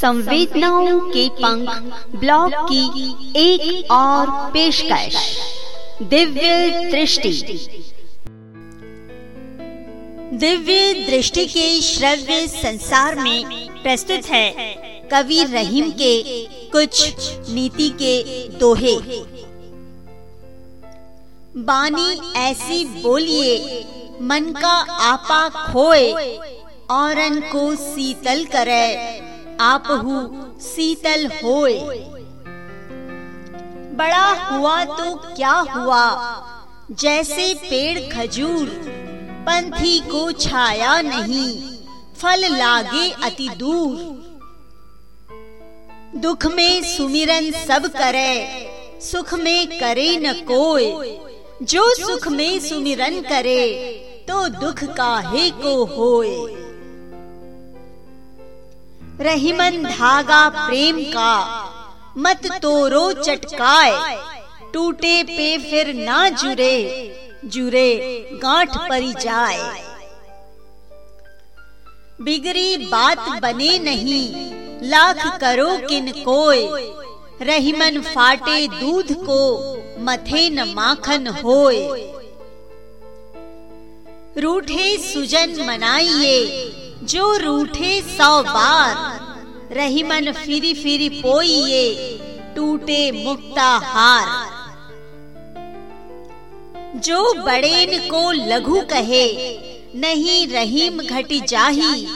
संवेदनाओं के पंख ब्लॉग की एक और पेशकश। दिव्य दृष्टि। दिव्य दृष्टि के श्रव्य संसार में प्रस्तुत है कवि रहीम के कुछ नीति के दोहे। बानी ऐसी बोलिए, मन का आपा खोए, औरन को शीतल करे आप शीतल होए। बड़ा हुआ तो क्या हुआ? जैसे पेड़ खजूर, पंथी को छाया नहीं, फल लागे अति दूर। दुख में सुमिरन सब करे, सुख में करे न कोई जो सुख में सुमिरन करे तो दुख काहे को होए? रहीमन धागा प्रेम का। मत तोरो चटकाए। टूटे पे फिर ना जुरे जुरे गांठ परी जाए। बिगड़ी बात बने नहीं। लाख करो किन कोय रहीमन फाटे दूध को। मथे न माखन होए। रूठे सुजन मनाइए। जो रूठे सौ बार, रहीमन फिरी फिरी पोइए टूटे मुक्ता हार। जो बड़ेन को लघु कहे, नहीं रहीम घटी जाही,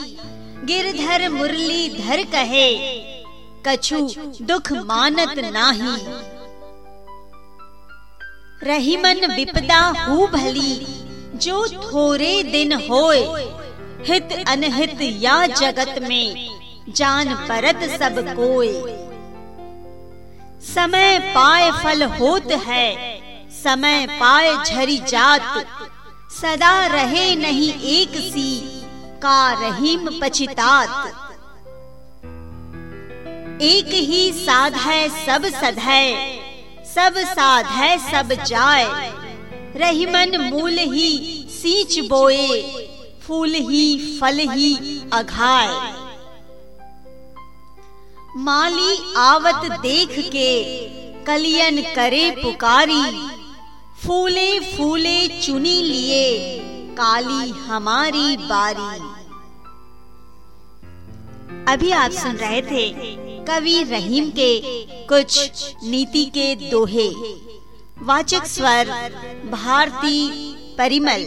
गिरधर मुरली धर कहे, कछु दुख मानत नाही। रहीमन विपदा हु भली, जो थोरे दिन होए हित अनहित या जगत में जान परत सब कोय समय पाए फल होत है, समय पाए झरी जात। सदा रहे नहीं एक सी, का रहीम पचितात एक ही साध है सब सध है, सब साध है सब जाए रहीमन मूल ही सींच बोए फूल ही फल ही अघाय माली आवत देख के कलियन करे पुकारी। फूले फूले चुनी लिए काली हमारी बारी। अभी आप सुन रहे थे कवि रहीम के कुछ नीति के दोहे। वाचक स्वर भारती परिमल।